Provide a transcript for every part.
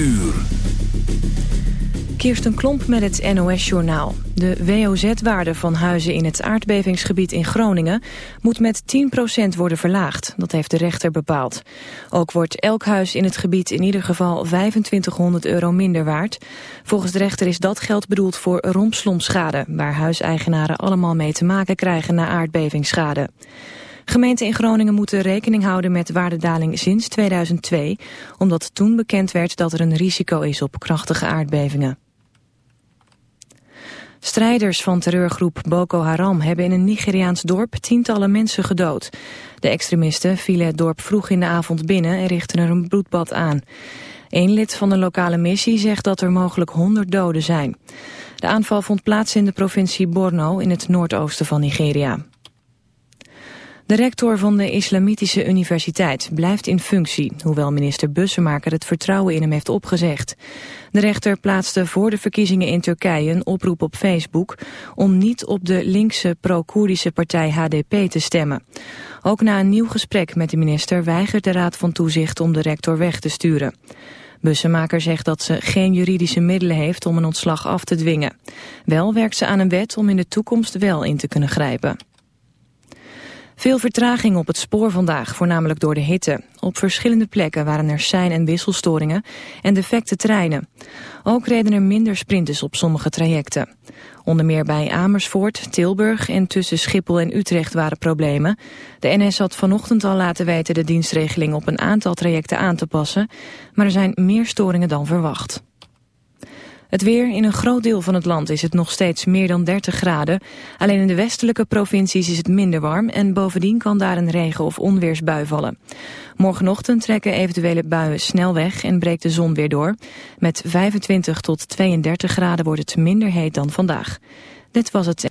uur. Kirsten Klomp met het NOS-journaal. De WOZ-waarde van huizen in het aardbevingsgebied in Groningen... moet met 10% worden verlaagd, dat heeft de rechter bepaald. Ook wordt elk huis in het gebied in ieder geval 2500 euro minder waard. Volgens de rechter is dat geld bedoeld voor rompslomschade... waar huiseigenaren allemaal mee te maken krijgen na aardbevingsschade. Gemeenten in Groningen moeten rekening houden met waardedaling sinds 2002... omdat toen bekend werd dat er een risico is op krachtige aardbevingen. Strijders van terreurgroep Boko Haram hebben in een Nigeriaans dorp tientallen mensen gedood. De extremisten vielen het dorp vroeg in de avond binnen en richtten er een bloedbad aan. Een lid van de lokale missie zegt dat er mogelijk 100 doden zijn. De aanval vond plaats in de provincie Borno in het noordoosten van Nigeria. De rector van de Islamitische Universiteit blijft in functie, hoewel minister Bussemaker het vertrouwen in hem heeft opgezegd. De rechter plaatste voor de verkiezingen in Turkije een oproep op Facebook om niet op de linkse pro-Koerdische partij HDP te stemmen. Ook na een nieuw gesprek met de minister weigert de Raad van Toezicht om de rector weg te sturen. Bussemaker zegt dat ze geen juridische middelen heeft om een ontslag af te dwingen. Wel werkt ze aan een wet om in de toekomst wel in te kunnen grijpen. Veel vertraging op het spoor vandaag, voornamelijk door de hitte. Op verschillende plekken waren er sein- en wisselstoringen en defecte treinen. Ook reden er minder sprinters op sommige trajecten. Onder meer bij Amersfoort, Tilburg en tussen Schiphol en Utrecht waren problemen. De NS had vanochtend al laten weten de dienstregeling op een aantal trajecten aan te passen, maar er zijn meer storingen dan verwacht. Het weer in een groot deel van het land is het nog steeds meer dan 30 graden. Alleen in de westelijke provincies is het minder warm en bovendien kan daar een regen- of onweersbui vallen. Morgenochtend trekken eventuele buien snel weg en breekt de zon weer door. Met 25 tot 32 graden wordt het minder heet dan vandaag. Dit was het.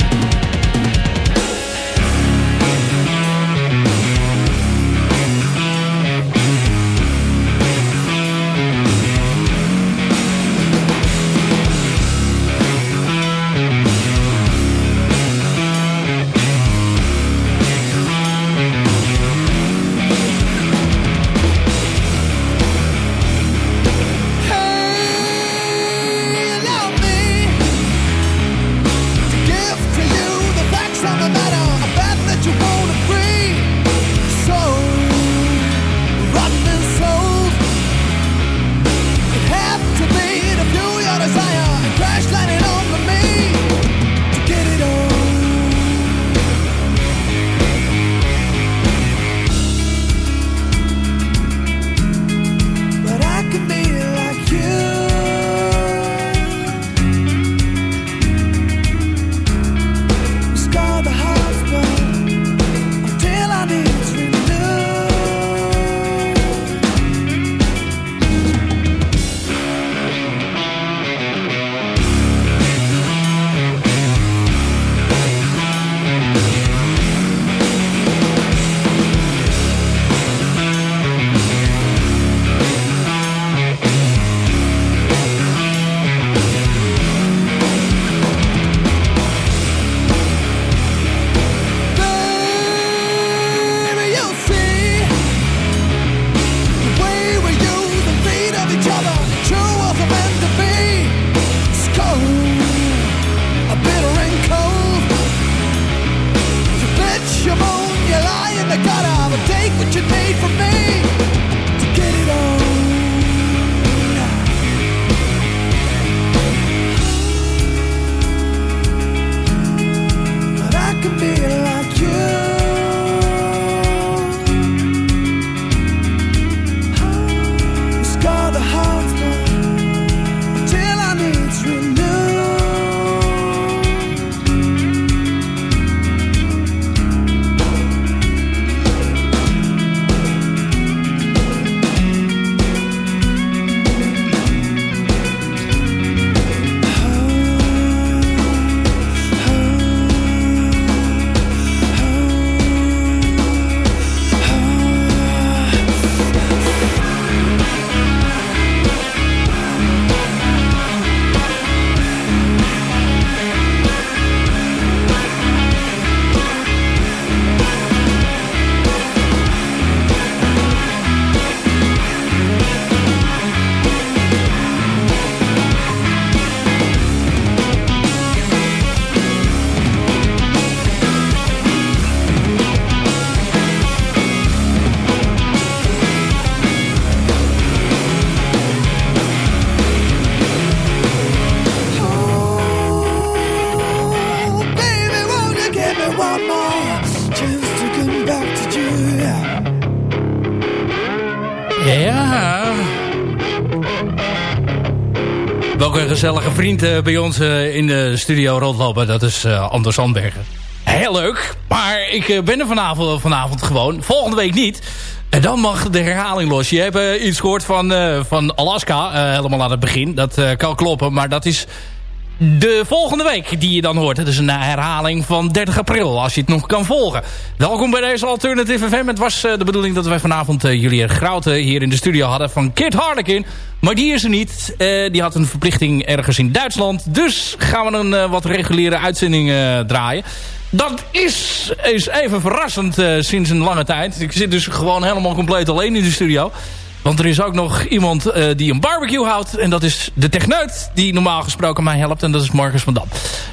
Welke gezellige vriend uh, bij ons uh, in de studio rondlopen. Dat is uh, Anders Sandbergen. Heel leuk. Maar ik ben er vanavond, vanavond gewoon. Volgende week niet. En dan mag de herhaling los. Je hebt iets gehoord van, van Alaska. helemaal aan het begin. Dat kan kloppen. Maar dat is de volgende week die je dan hoort. Het is een herhaling van 30 april, als je het nog kan volgen. Welkom bij deze Alternative FM. Het was uh, de bedoeling dat wij vanavond uh, Julia Grouten hier in de studio hadden van Kit Harlekin. Maar die is er niet. Die had een verplichting ergens in Duitsland. Dus gaan we een wat reguliere uitzending draaien. Dat is, is even verrassend sinds een lange tijd. Ik zit dus gewoon helemaal compleet alleen in de studio. Want er is ook nog iemand uh, die een barbecue houdt. En dat is de techneut die normaal gesproken mij helpt. En dat is Marcus van Dam.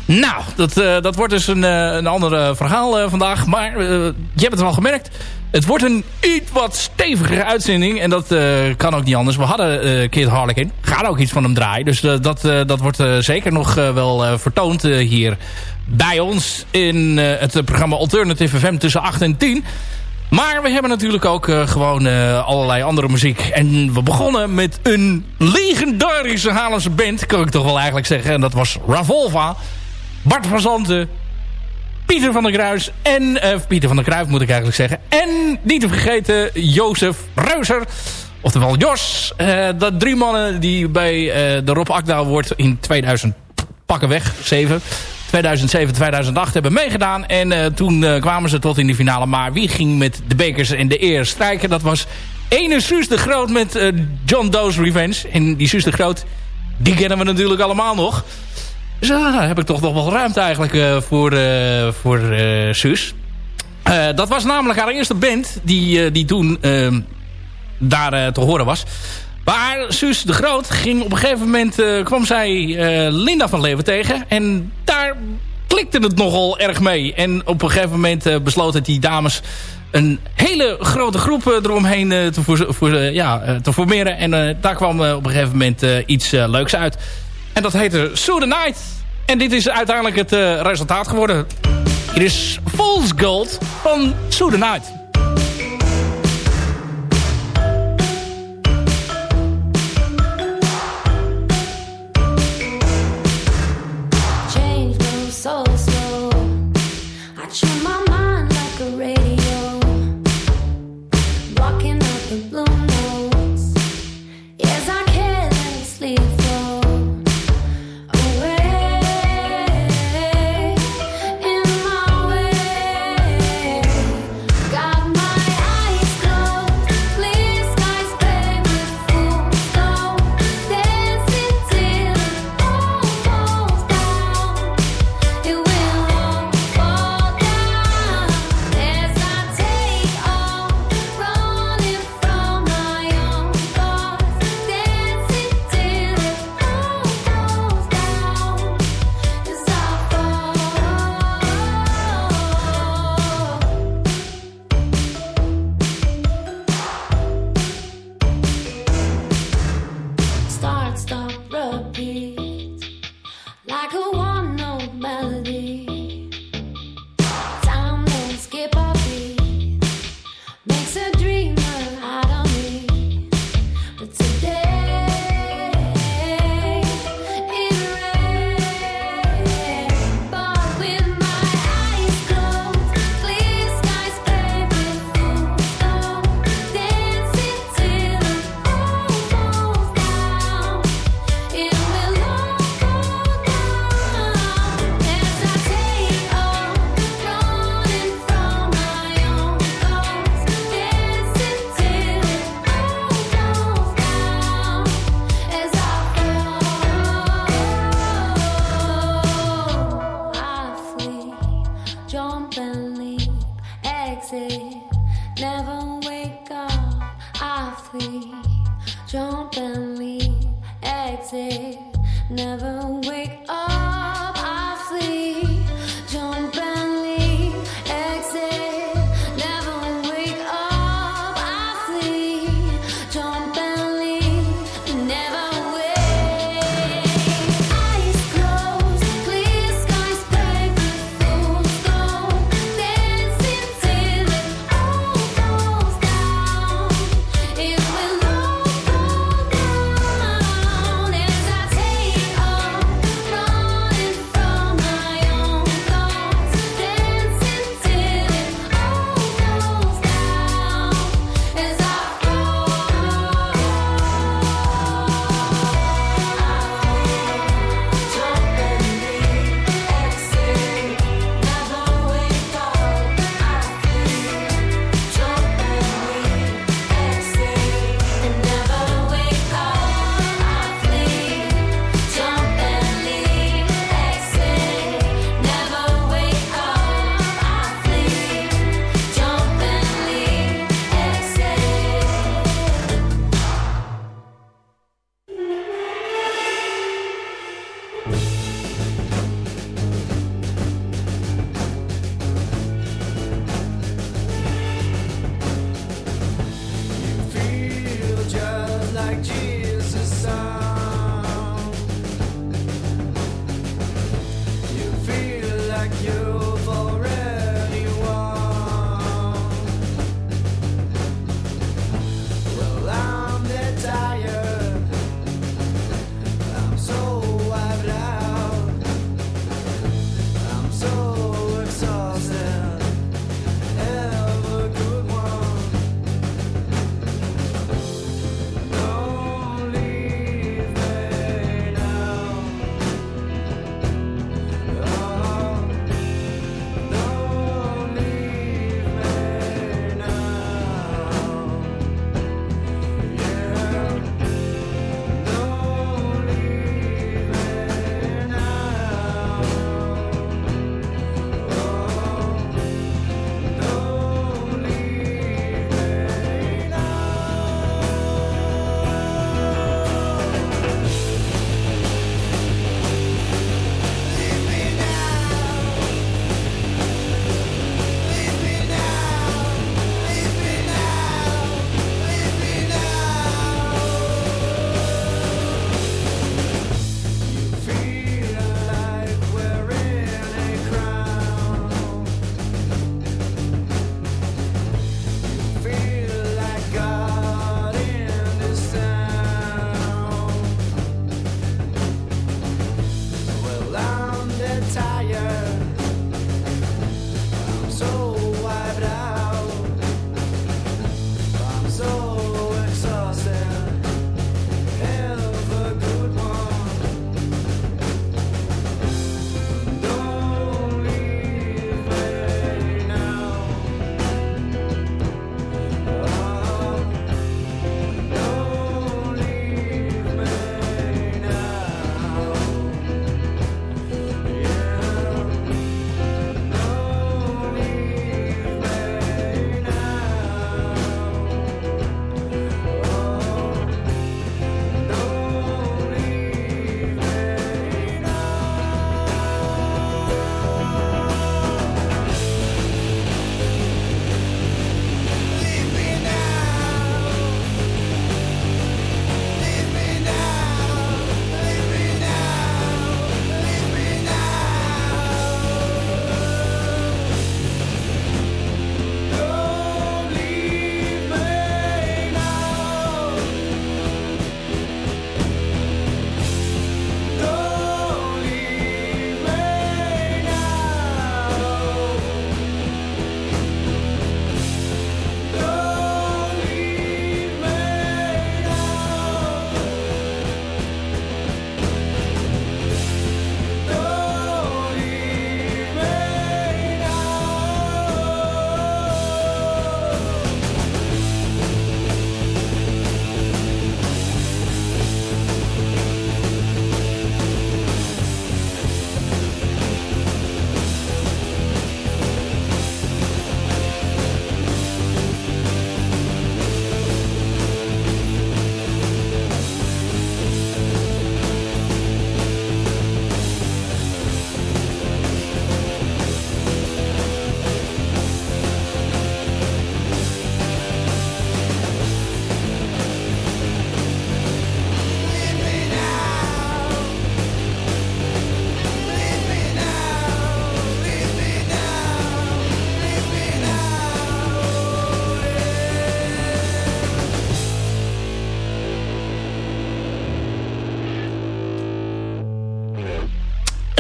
Nou, dat, uh, dat wordt dus een, uh, een ander verhaal vandaag. Maar je hebt het wel gemerkt. Het wordt een iets wat stevigere uitzending. En dat kan ook niet anders. We hadden uh, Kid Harlequin. Gaat ook iets van hem draaien. Dus dat, dat wordt zeker nog wel vertoond hier bij ons. In het programma Alternative FM tussen 8 en 10. Maar we hebben natuurlijk ook uh, gewoon uh, allerlei andere muziek. En we begonnen met een legendarische Haarlemse band, kan ik toch wel eigenlijk zeggen. En dat was Ravolva, Bart van Zanten, Pieter van der Kruis en... Uh, Pieter van der Kruijf moet ik eigenlijk zeggen. En niet te vergeten Jozef Reuser. Oftewel Jos. dat drie mannen die bij de Rob Akda wordt in 2000 pakken weg, 7 2007, 2008 hebben meegedaan. En uh, toen uh, kwamen ze tot in de finale. Maar wie ging met de bekers en de eer strijken? Dat was ene Suus de Groot met uh, John Doe's Revenge. En die Suus de Groot, die kennen we natuurlijk allemaal nog. Dus daar heb ik toch nog wel ruimte eigenlijk voor, voor Suus. dat was namelijk haar eerste band die, die toen ehm, daar te horen was. Maar Suus de Groot ging op een gegeven moment... Uh, kwam zij uh, Linda van Leeuwen tegen. En daar klikte het nogal erg mee. En op een gegeven moment uh, besloten die dames... een hele grote groep eromheen te, voor, voor, ja, te formeren. En daar kwam op een gegeven moment iets leuks uit. En dat heette So The Night. En dit is uiteindelijk het resultaat geworden. Hier is Fool's Gold van So The Night.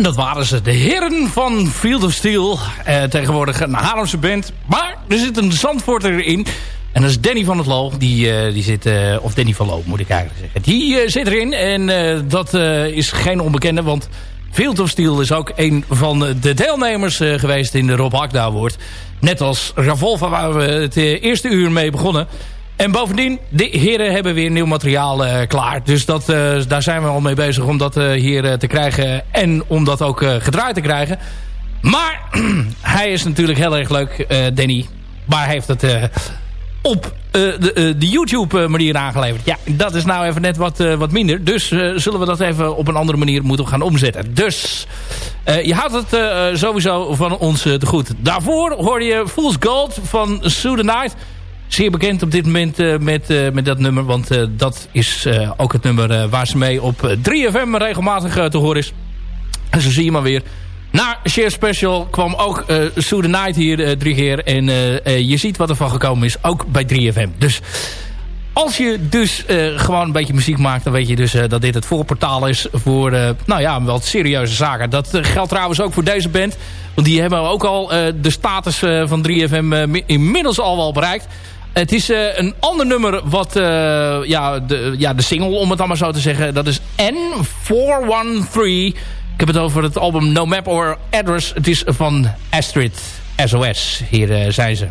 Dat waren ze, de heren van Field of Steel. Uh, tegenwoordig een Haarlemse band. Maar er zit een Zandvoorter in. En dat is Danny van het Loo. Die, uh, die zit, uh, of Danny van Loo moet ik eigenlijk zeggen. Die zit erin. En dat is geen onbekende. Want Field of Steel is ook een van de deelnemers geweest in de Rob Hakda Award. Net als Ravolva waar we het eerste uur mee begonnen. En bovendien, de heren hebben weer nieuw materiaal uh, klaar. Dus dat, uh, daar zijn we al mee bezig om dat uh, hier te krijgen. En om dat ook gedraaid te krijgen. Maar hij is natuurlijk heel erg leuk, Danny. Maar hij heeft het op de, de YouTube manier aangeleverd. Ja, dat is nou even net wat, wat minder. Dus zullen we dat even op een andere manier moeten gaan omzetten. Dus je houdt het sowieso van ons te goed. Daarvoor hoorde je Fool's Gold van Sue the Night... Zeer bekend op dit moment uh, met, uh, met dat nummer. Want uh, dat is ook het nummer waar ze mee op 3FM regelmatig te horen is. En zo zie je maar weer. Na Share Special kwam ook uh, the Night hier drie keer. En je ziet wat er van gekomen is. Ook bij 3FM. Dus als je dus gewoon een beetje muziek maakt... dan weet je dus dat dit het voorportaal is voor nou ja, wel serieuze zaken. Dat geldt trouwens ook voor deze band. Want die hebben ook al de status van 3FM inmiddels al wel bereikt. Het is uh, een ander nummer wat uh, ja, de, ja, de single, om het allemaal zo te zeggen. Dat is N413. Ik heb het over het album No Map or Address. Het is van Astrid SOS. Hier uh, zijn ze.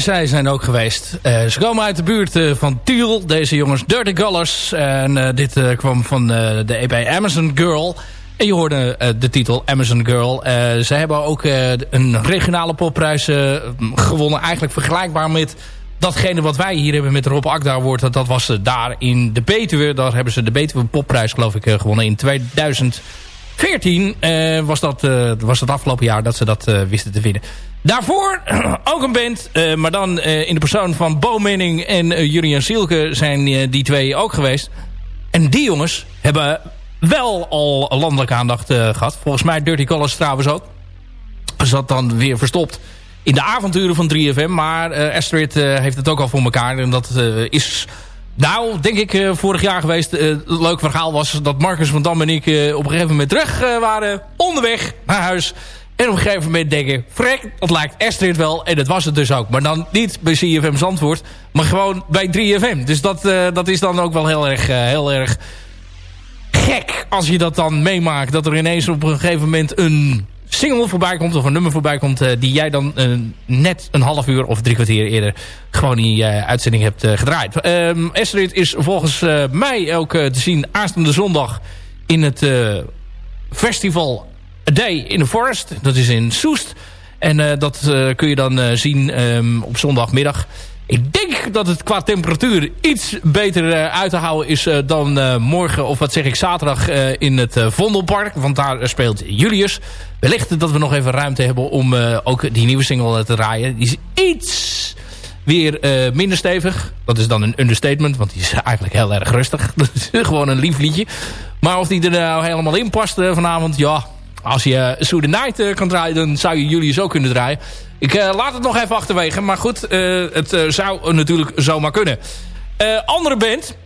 En zij zijn ook geweest. Uh, ze komen uit de buurt uh, van Tiel. Deze jongens Dirty Gullers. En uh, dit kwam van de EP Amazon Girl. En je hoorde de titel Amazon Girl. ze hebben ook een regionale popprijs gewonnen. Eigenlijk vergelijkbaar met datgene wat wij hier hebben met Rob Akda wordt. Dat, dat was daar in de Betuwe. Daar hebben ze de Betuwe popprijs geloof ik gewonnen in 2014. was, dat, was het afgelopen jaar dat ze dat wisten te winnen. Daarvoor ook een band, maar dan in de persoon van Bo Menning en Julian Sielke zijn die twee ook geweest. En die jongens hebben wel al landelijke aandacht gehad. Volgens mij Dirty Colors trouwens ook. Zat dan weer verstopt in de avonturen van 3FM. Maar Astrid heeft het ook al voor elkaar. En dat is... Nou, denk ik vorig jaar geweest. Het leuk verhaal was dat Marcus van Dam en ik op een gegeven moment terug waren. Onderweg naar huis. En op een gegeven moment denken, frek, dat lijkt Astrid wel. En dat was het dus ook. Maar dan niet bij CFM Zandvoort, maar gewoon bij 3FM. Dus dat, uh, dat is dan ook wel heel erg, uh, heel erg gek als je dat dan meemaakt. Dat er ineens op een gegeven moment een single voorbij komt of een nummer voorbij komt... Uh, die jij dan net een half uur of drie kwartier eerder gewoon in je uitzending hebt gedraaid. Um, Astrid is volgens mij ook te zien aanstaande zondag in het festival A Day in the Forest. Dat is in Soest. En dat kun je dan zien um, op zondagmiddag. Ik denk dat het qua temperatuur iets beter uit te houden is dan morgen, of wat zeg ik, zaterdag in het Vondelpark. Want daar speelt Julius. Wellicht dat we nog even ruimte hebben om ook die nieuwe single te draaien. Die is iets weer minder stevig. Dat is dan een understatement, want die is eigenlijk heel erg rustig. Gewoon een lief liedje. Maar of die er nou helemaal in past vanavond, ja, als je Sue the Night uh, kan draaien, dan zou je Julius ook kunnen draaien. Ik uh, laat het nog even achterwege. Maar goed, uh, het zou natuurlijk zomaar kunnen. andere band,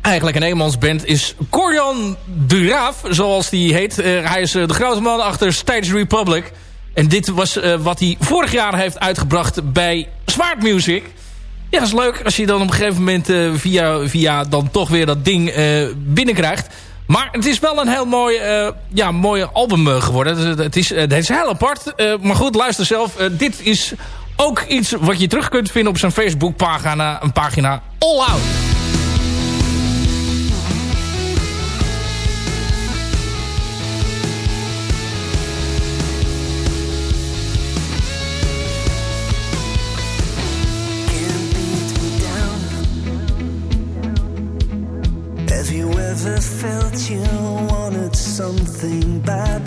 eigenlijk een eenmansband, is Corian Duraaf, zoals die heet. hij is de grote man achter Stage Republic. En dit was wat hij vorig jaar heeft uitgebracht bij Zwaard Music. Ja, dat is leuk als je dan op een gegeven moment via, via dan toch weer dat ding binnenkrijgt. Maar het is wel een heel mooi, uh, ja, mooi album uh, geworden. Het is, het is heel apart. Maar goed, luister zelf. dit is ook iets wat je terug kunt vinden op zijn Facebookpagina. Een pagina All Out. You wanted something bad.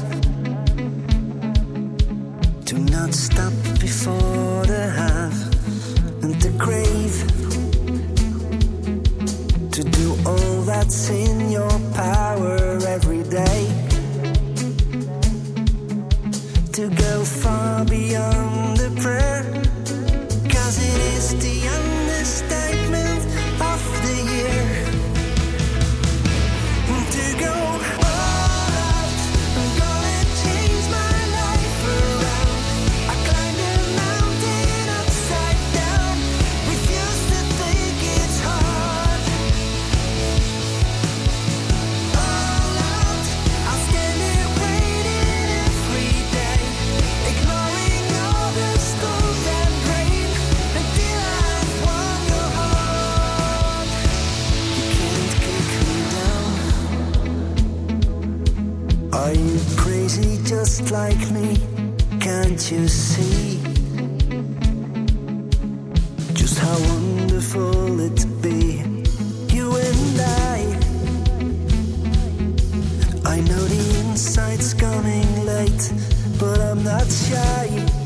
Do not stop before the have and the grave. To do all that's in your power every day. To go far beyond the prayer. Cause it is the understatement just like me, can't you see? Just how wonderful it'd be, you and I. I know the insight's coming late, but I'm not shy.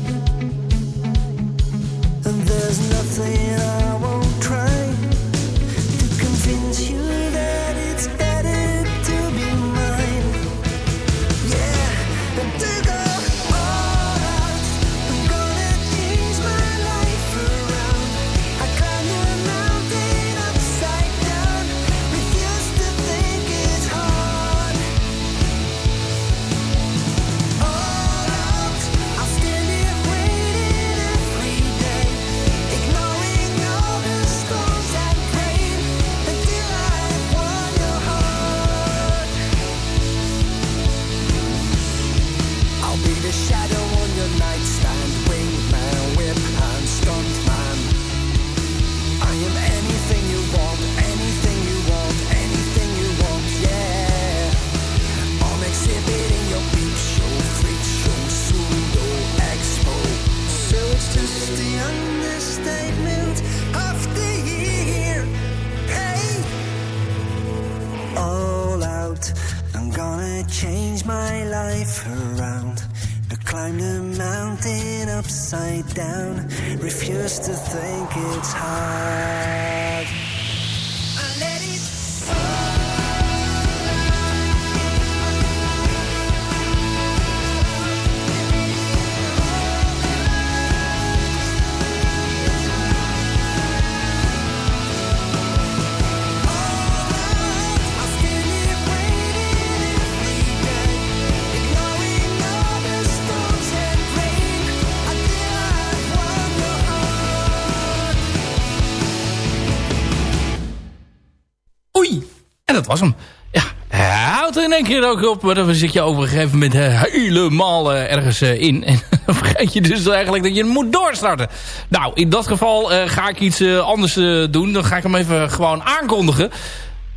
Dat was hem. Ja, hij houdt er in één keer ook op. Maar dan zit je op een gegeven moment helemaal eh, ergens eh, in. En dan vergeet je dus eigenlijk dat je moet doorstarten. Nou, in dat geval eh, ga ik iets anders doen. Dan ga ik hem even gewoon aankondigen.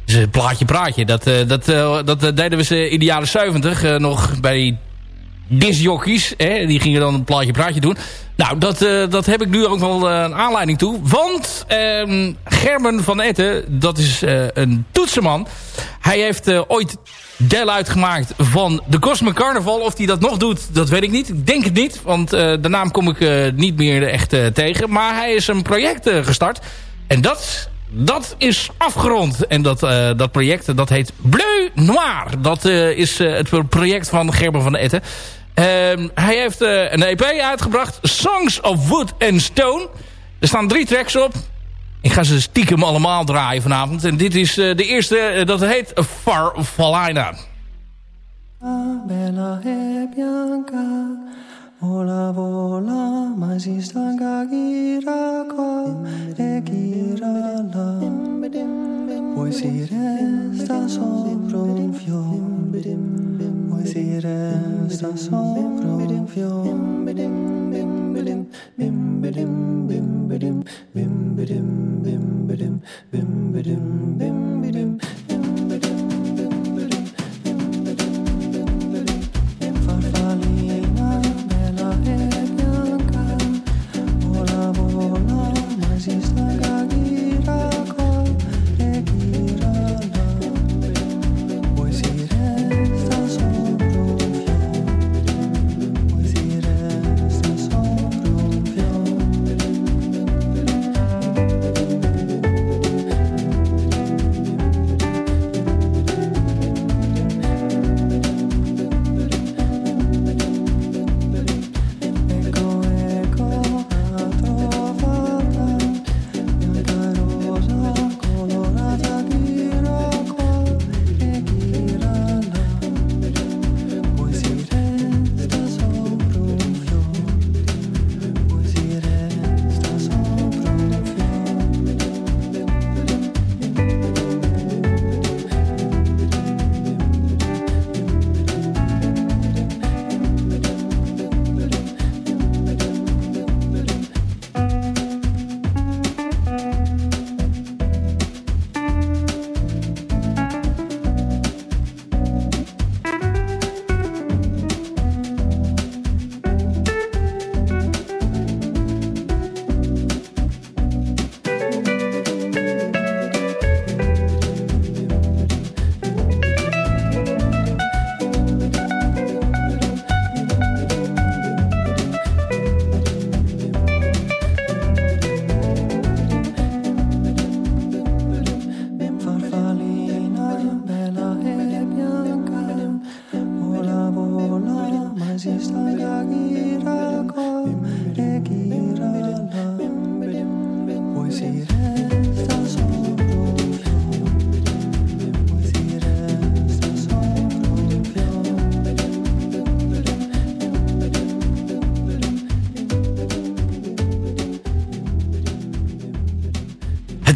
Dus plaatje praatje. Dat, dat, dat deden we ze in de jaren 70 eh, nog bij disjockeys. Hè? Die gingen dan een plaatje praatje doen. Nou, dat, eh, dat heb ik nu ook wel eh, een aanleiding toe. Want ehm, Gerben van Etten, dat is eh, een toetsenman. Hij heeft ooit deel uitgemaakt van de Cosmic Carnival. Of hij dat nog doet, dat weet ik niet. Ik denk het niet, want de naam kom ik niet meer echt tegen. Maar hij is een project gestart. En dat, dat is afgerond. En dat, dat project dat heet Bleu Noir. Dat is het project van Gerben van Etten. Ehm, hij heeft eh, een EP uitgebracht. Songs of Wood and Stone. Er staan drie tracks op. Ik ga ze stiekem allemaal draaien vanavond. En dit is eh, de eerste. eh, dat heet Far Valina. Bella bianca, Vola, gira siis e gira la. kirala. Voisi resta sobre un fior, voisi resta sobre un fior. Farfalina.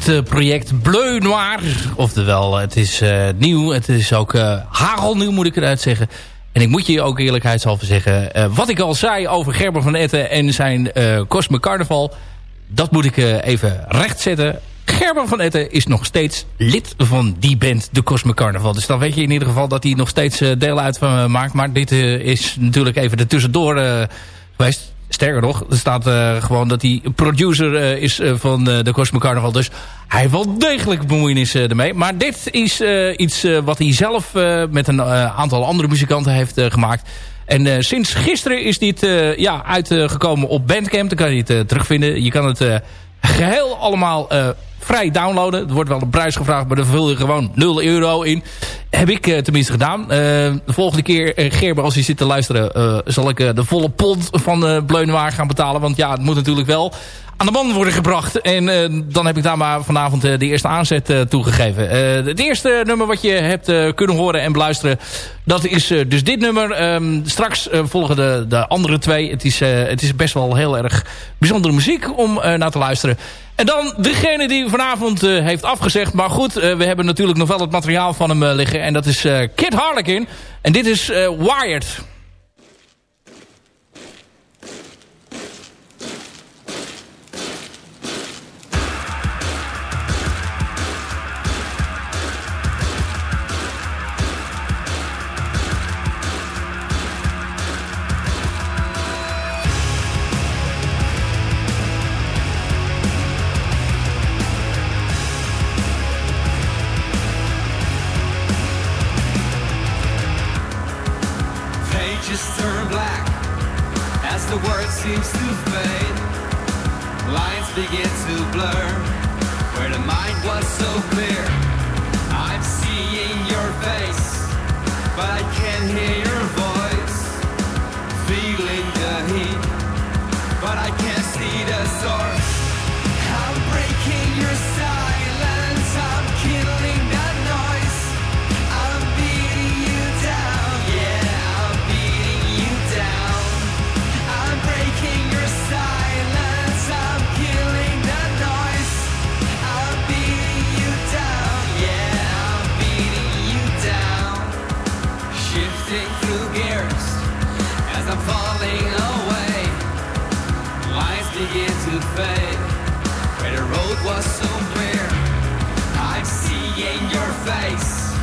Het eh, project Bleu Noir. Oftewel, het is eh, nieuw. Het is ook eh, hagelnieuw moet ik eruit zeggen. En ik moet je ook eerlijkheidshalve zeggen... eh, wat ik al zei over Gerber van Etten en zijn eh Cosmic Carnival... dat moet ik eh, even rechtzetten. Gerber van Etten is nog steeds lid van die band, de Cosmic Carnival. Dus dan weet je in ieder geval dat hij nog steeds eh, deel uit van maakt. Maar dit eh, is natuurlijk even er tussendoor eh, geweest. Sterker nog, er staat eh, gewoon dat hij producer eh, is eh, van de Cosmic Carnival. Dus hij heeft wel degelijk bemoeienis ermee. Maar dit is iets wat hij zelf met een aantal andere muzikanten heeft gemaakt. En sinds gisteren is dit ja, uitgekomen op Bandcamp. Dan kan je het terugvinden. Je kan het geheel allemaal vrij downloaden. Er wordt wel een prijs gevraagd, maar daar vul je gewoon 0 euro in. Heb ik uh, tenminste gedaan. Uh, de volgende keer, Gerber, als je zit te luisteren... zal ik de volle pond van uh, Bleunewaar gaan betalen. Want ja, het moet natuurlijk wel aan de man worden gebracht. En dan heb ik daar maar vanavond de eerste aanzet toegegeven. het eerste nummer wat je hebt kunnen horen en beluisteren... dat is dus dit nummer. Um, straks volgen de, de andere twee. Het is, het is best wel heel erg bijzondere muziek om naar te luisteren. En dan degene die vanavond heeft afgezegd. Maar goed, we hebben natuurlijk nog wel het materiaal van hem liggen. En dat is Kid Harlequin. En dit is Wired. Seems to fade. Lines begin to blur. Where the mind was so clear. I'm seeing your face, but I can't hear your voice. Feeling the heat, but I can't see the source. I'm breaking your was so clear. I'm seeing your face,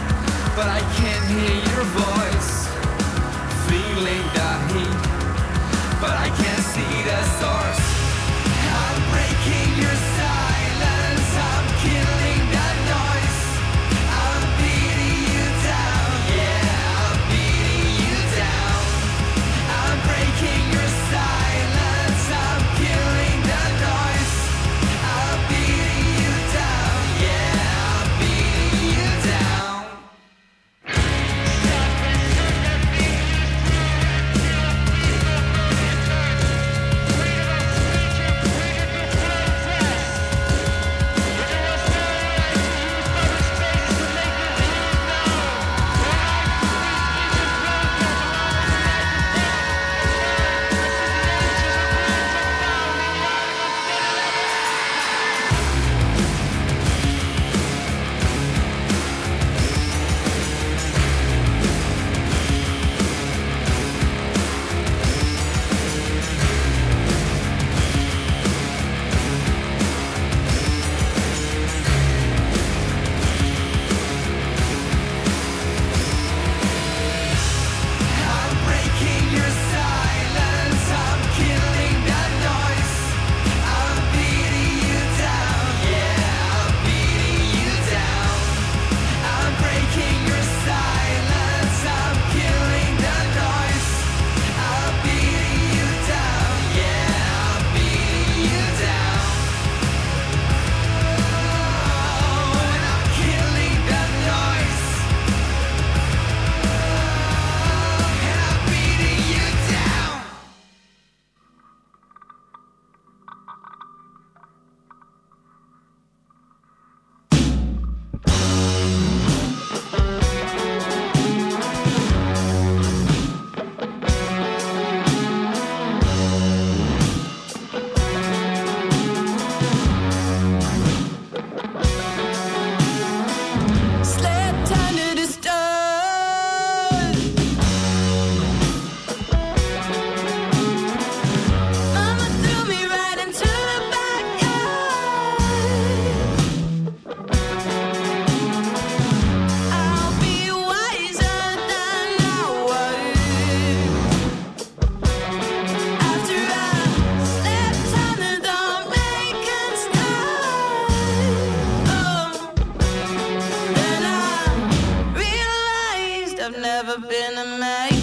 but I can't hear your voice. Feeling the heat but I can't see the source. I've never been a man.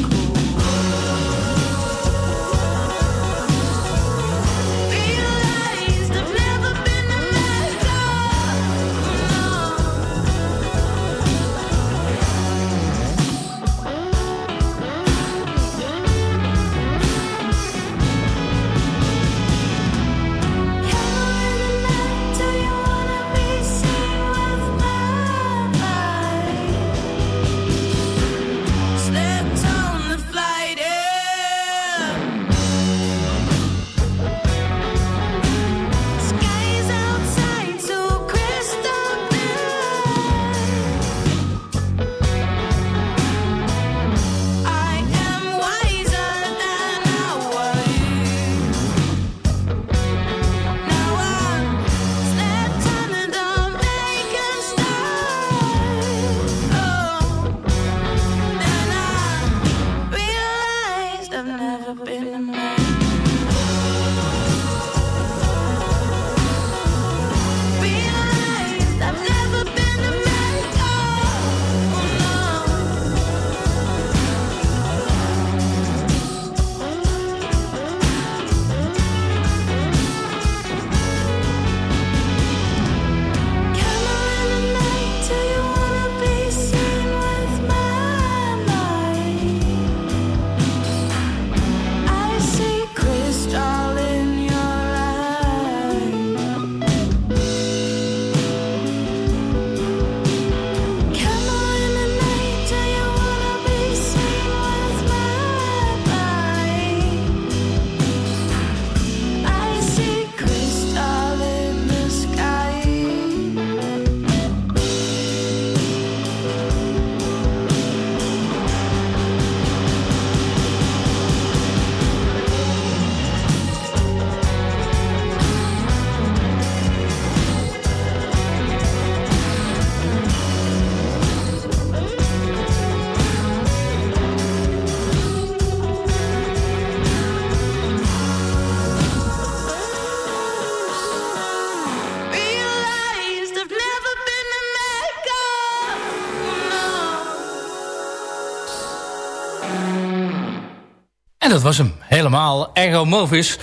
Was hem. Helemaal. Ego Movis.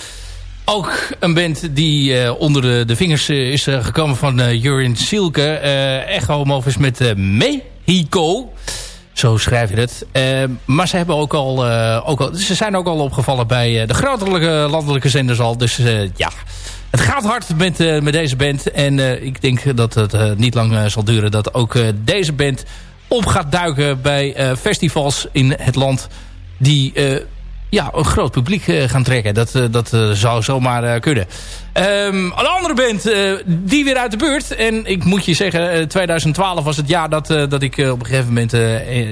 Ook een band die uh, onder de, de vingers uh, is uh, gekomen van Jurin Silke. Echo Movis met Mexico. Zo schrijf je het. maar ze, hebben ook al, ook al, ze zijn ook al opgevallen bij de grotere landelijke zenders al. Dus ja, het gaat hard met, met deze band. En ik denk dat het niet lang zal duren dat ook deze band op gaat duiken bij festivals in het land die ja, een groot publiek uh, gaan trekken. Dat, uh, dat uh, zou zomaar kunnen. Um, een andere band, die weer uit de buurt. En ik moet je zeggen, 2012 was het jaar dat, dat ik op een gegeven moment...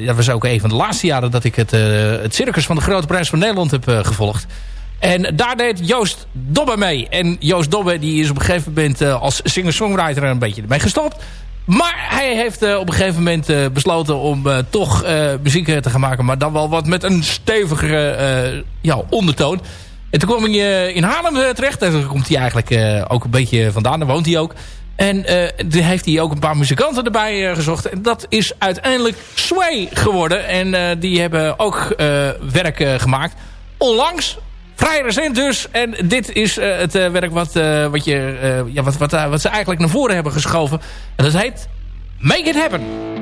dat was ook een van de laatste jaren dat ik het, het circus van de Grote Prijs van Nederland heb gevolgd. En daar deed Joost Dobbe mee. En Joost Dobbe die is op een gegeven moment als singer-songwriter een beetje ermee gestopt. Maar hij heeft uh, op een gegeven moment uh, besloten om uh, toch muziek te gaan maken. Maar dan wel wat met een stevigere ja, ondertoon. En toen kwam hij in Haarlem terecht. En daar komt hij eigenlijk ook een beetje vandaan. Daar woont hij ook. En toen heeft hij ook een paar muzikanten erbij gezocht. En dat is uiteindelijk Sway geworden. En die hebben ook werk gemaakt. Onlangs Vrij recent dus. En dit is uh, het uh, werk wat, uh, wat, je, ja, wat, wat, wat ze eigenlijk naar voren hebben geschoven. En dat heet Make It Happen.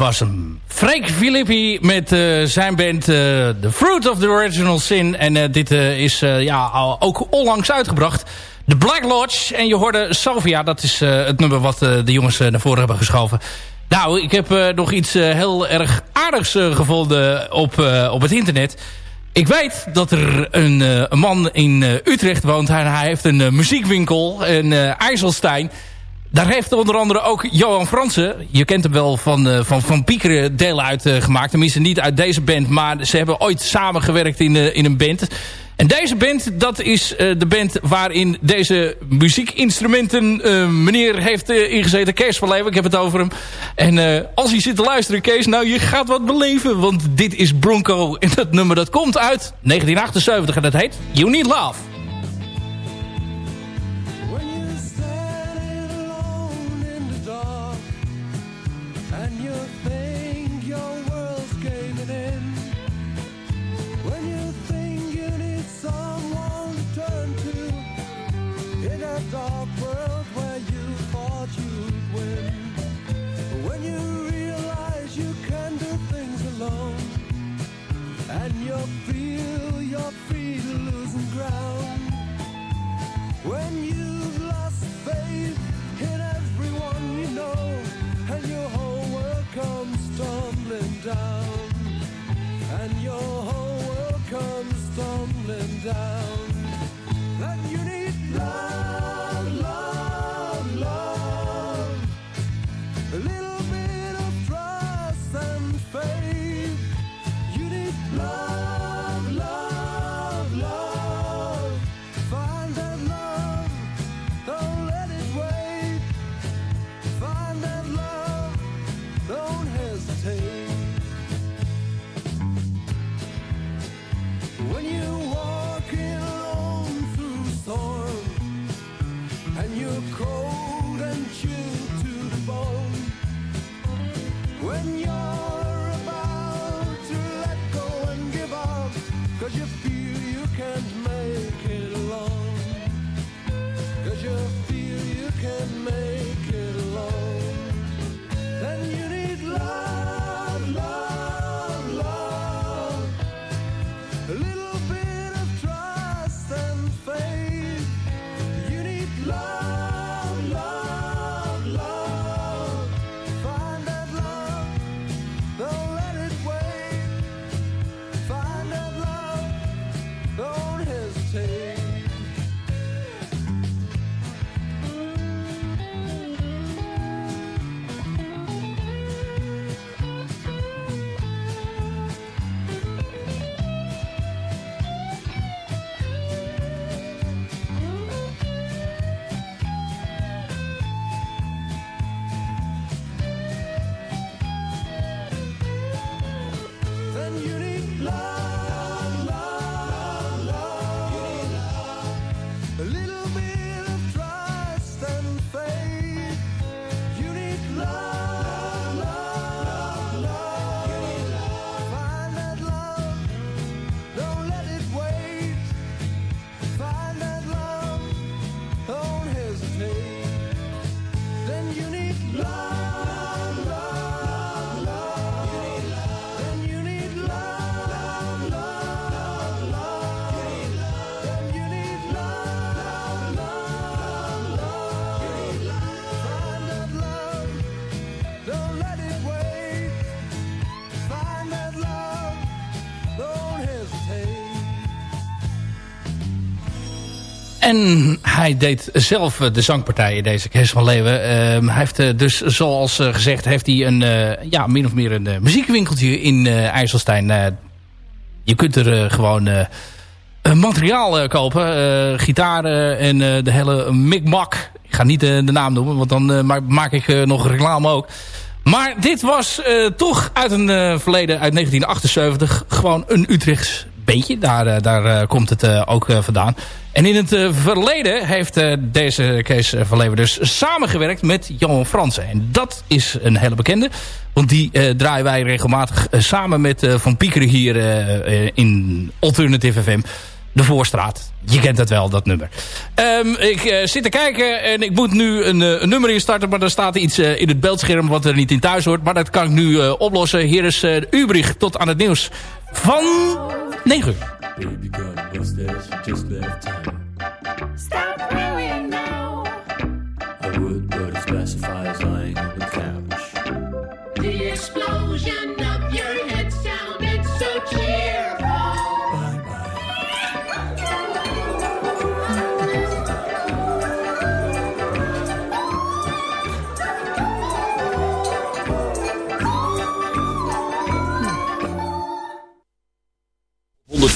Was hem. Freek Filippi met uh, zijn band uh, The Fruit of the Original Sin. En uh, dit is ja, ook onlangs uitgebracht. The Black Lodge. En je hoorde Sofia. Dat is het nummer wat de jongens naar voren hebben geschoven. Nou, ik heb nog iets heel erg aardigs gevonden op, op het internet. Ik weet dat er een, een man in Utrecht woont. Hij, hij heeft een muziekwinkel. Een IJsselstein. Daar heeft onder andere ook Johan Fransen, je kent hem wel van, uh, van, van Piekeren, deel uitgemaakt. Uh, Tenminste niet uit deze band, maar ze hebben ooit samengewerkt in, uh, in een band. En deze band, dat is de band waarin deze muziekinstrumenten meneer heeft ingezeten. Kees van Leeuwen, ik heb het over hem. En als je zit te luisteren, Kees, nou je gaat wat beleven. Want dit is Bronco en dat nummer dat komt uit 1978 en dat heet You Need Love. vida. En hij deed zelf de zangpartijen, deze Kees van Leeuwen. Ehm, hij heeft dus, zoals gezegd, heeft hij een, ja, min of meer een muziekwinkeltje in IJsselstein. je kunt er gewoon materiaal kopen. gitaren en de hele mikmak. Ik ga niet de naam noemen, want dan maak ik nog reclame ook. Maar dit was toch uit een verleden, uit 1978, gewoon een Utrechts beetje. Daar, eh, daar eh, komt het eh, ook vandaan. En in het verleden heeft deze Kees van dus samengewerkt met Johan Fransen. En dat is een hele bekende. Want die draaien wij regelmatig samen met Van Piekeren hier in Alternative FM de Voorstraat. Je kent het wel, dat nummer. Um, ik zit te kijken en ik moet nu een, een nummer instarten... maar er staat iets in het beeldscherm wat er niet in thuis hoort. Maar dat kan ik nu oplossen. Hier is uh, Ubrich tot aan het nieuws van 9 uur.